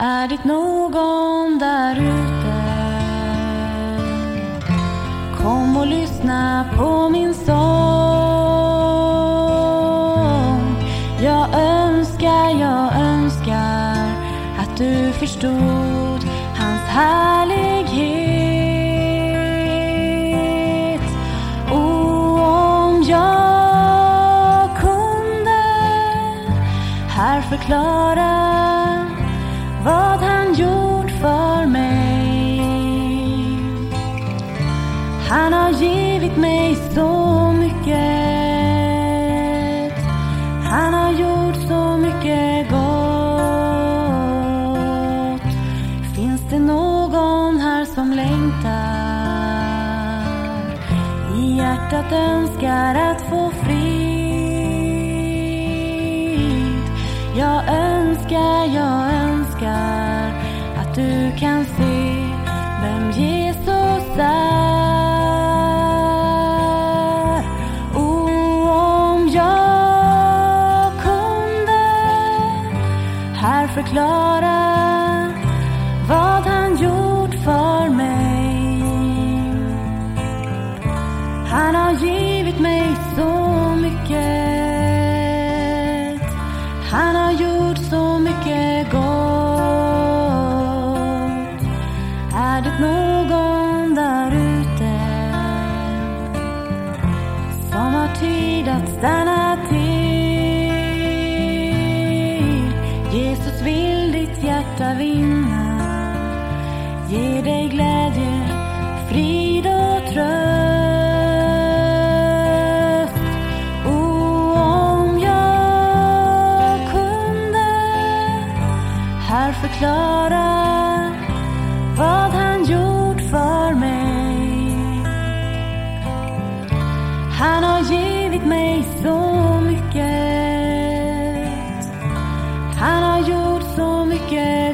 Är det någon där ute? Kom och lyssna på min sång. Jag önskar, jag önskar att du förstod hans härlighet. Och om jag kunde här förklara vad han gjort för mig. Han har givit mig så mycket. Han har gjort så mycket gott. Finns det någon här som längtar? I hjärtat önskar att få frid. Jag önskar, jag önskar att du kan se vem Jesus är. Och om jag kunde här förklara vad han gjort för mig. Han har givit mig så Är någon där ute som har tid att stanna till? Jesus vill ditt hjärta vinna. Ge dig glädje, frid och tröst. förklara vad han gjort för mig. Han har givit mig så mycket. Han har gjort så mycket.